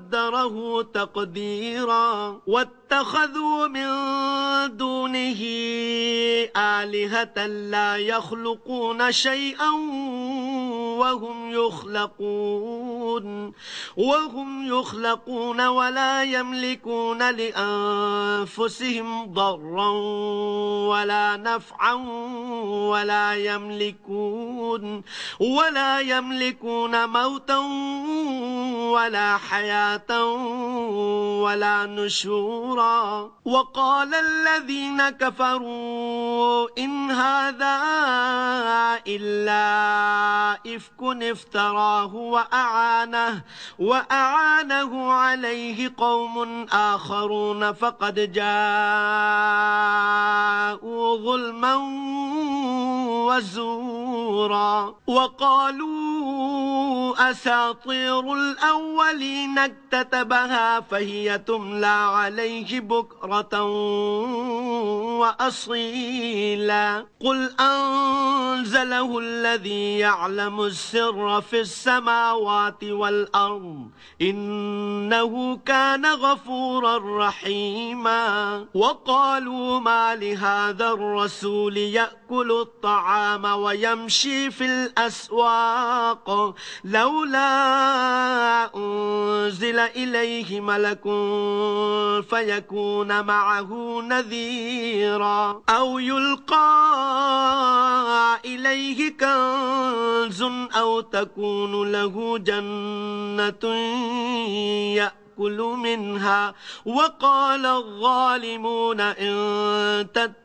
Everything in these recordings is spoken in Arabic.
فقدره تقديرا واتخذوا من دونه آلهة لا يخلقون شيئا وهم يخلقون وهم يخلقون ولا يملكون لأنفسهم ضرا ولا نفعا ولا يملكون ولا يملكون موتا ولا حياة ولا نشورا. وقال الذين كفروا إن هذا إلا إفك افتراه وأعانه وأعانه عليه قوم آخرون فقد جاءوا ظلما وزورا. وقالوا أساطير الأولين اكتتبها فهي تملى عليه بكرة وأصيلا. قل أنزله الذي يعلم السر في السماوات والأرض إنه كان غفورا رحيما وقالوا ما لهذا الرسول يأكل الطعام ويمشي في الأسواق لولا أنزل إليه ملك فيكون معه نذيرا أو يلقى إليه كنز أو تكون له جنة يأكل منها وقال الظالمون إن تتبعون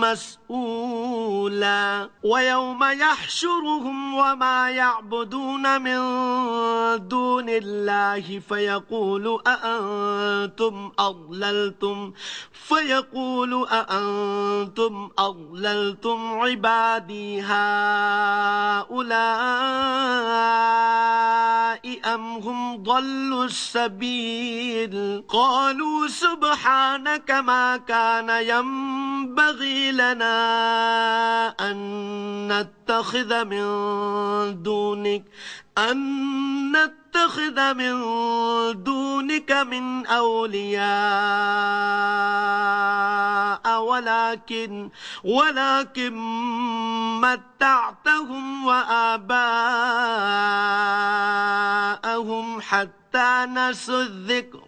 مسؤولا ويوم يحشرهم وما يعبدون من دون الله فيقول أأنتم أضللتم فيقول أأنتم أضللتم عبادي هؤلاء أم هم ضلوا السبيل؟ قالوا سبحانك ما كان ينبغي لنا أن نتخذ من دونك. أن نتخذ من دونك من أولياء ولكن ولكن متعتهم وآباءهم حتى نسوا الذكر.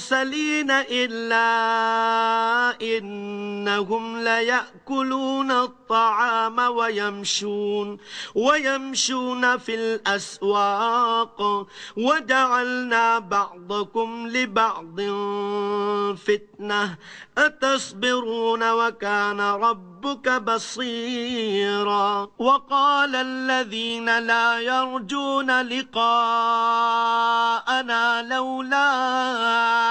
إلا إنهم ليأكلون الطعام ويمشون ويمشون في الأسواق وجعلنا بعضكم لبعض فتنة أتصبرون وكان ربك بصيرا وقال الذين لا يرجون لقاءنا لولا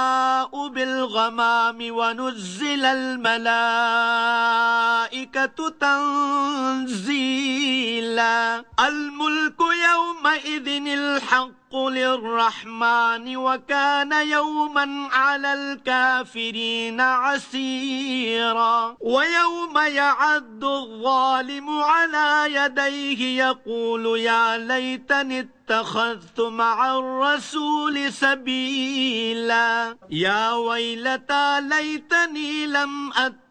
بالغمام ونزل الملائكة تنزيلا. الملك يومئذ الحق للرحمن وكان يوما على الكافرين عسيرا ويوم يعد الظالم على يديه يقول يا ليتني اتخذت مع الرسول سبيلا يا ويلتى ليتني لم أتخذ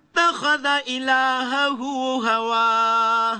اتخذ إلهه هواه.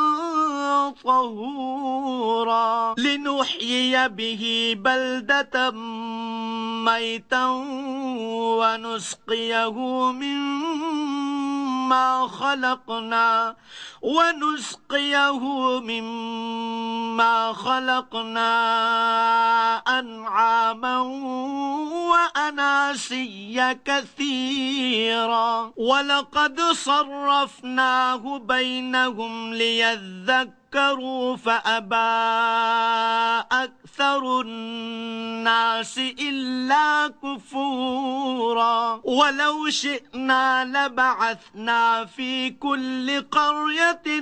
طهورا. لنحيي به بلدة ميتا ونسقيه مما خلقنا ونسقيه مما خلقنا أنعاما وأناسيا كثيرا. ولقد صرفناه بينهم ليذكروا فأبى أكثر الناس إلا كفورا. ولو شئنا لبعثنا في كل قرية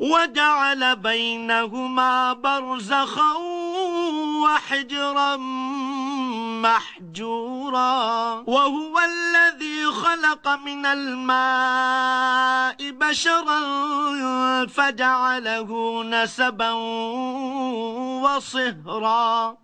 وجعل بينهما برزخا وحجرا محجورا. وهو الذي خلق من الماء بشرا فجعله نسبا وصهرا.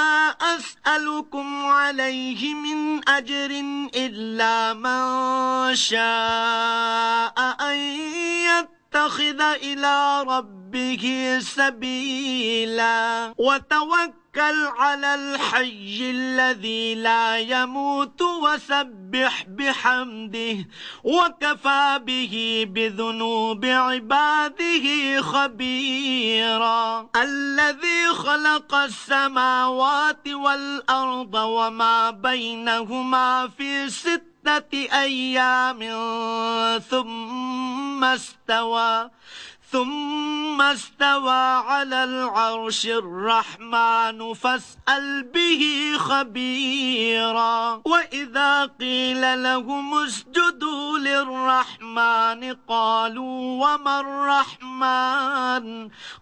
أسألكم عليه من أجر إلا من شاء أن يتخذ إلى ربه سبيلا. وتوكل توكل على الحي الذي لا يموت وسبح بحمده وكفى به بذنوب عباده خبيرا. الذي خلق السماوات والأرض وما بينهما في ستة أيام ثم استوى. ثم استوى على العرش الرحمن فاسأل به خبيرا. وإذا قيل لهم اسجدوا للرحمن قالوا وما الرحمن؟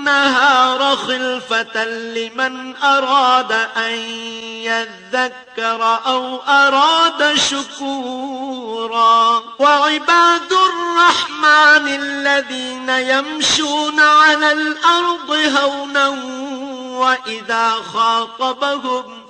النهار خلفة لمن أراد أن يذكر أو أراد شكورا. وعباد الرحمن الذين يمشون على الأرض هونا وإذا خاطبهم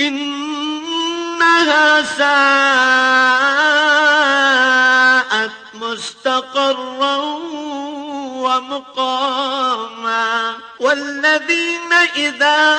إنها ساءت مستقرا ومقاما والذين إذا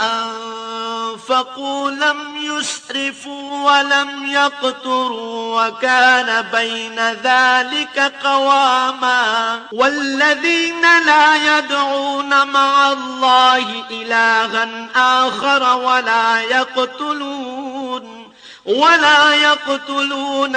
أنفقوا لم يسرفوا ولم يقتروا وكان بين ذلك قواما والذين لا يدعون مع الله إلها آخر ولا يقتلون ولا يقتلون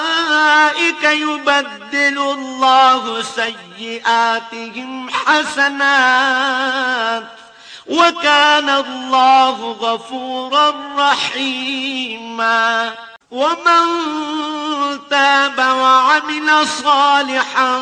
يبدل الله سيئاتهم حسنات وكان الله غفورا رحيما ومن تاب وعمل صالحا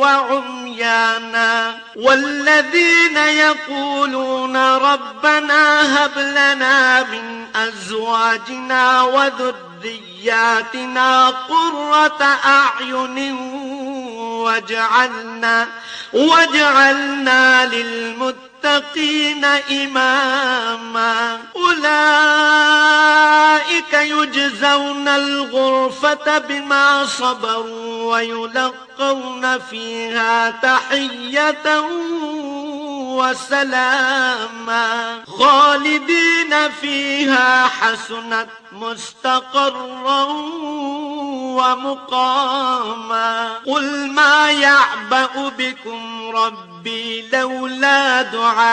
وعميانا والذين يقولون ربنا هب لنا من أزواجنا وذرياتنا قرة أعين واجعلنا واجعلنا للمتقين إماما أولئك يجزون الغرفة بما صبروا ويلقون فيها تحية وسلاما. خالدين فيها حسنت مستقرا ومقاما. قل ما يعبأ بكم ربي لولا دعاؤكم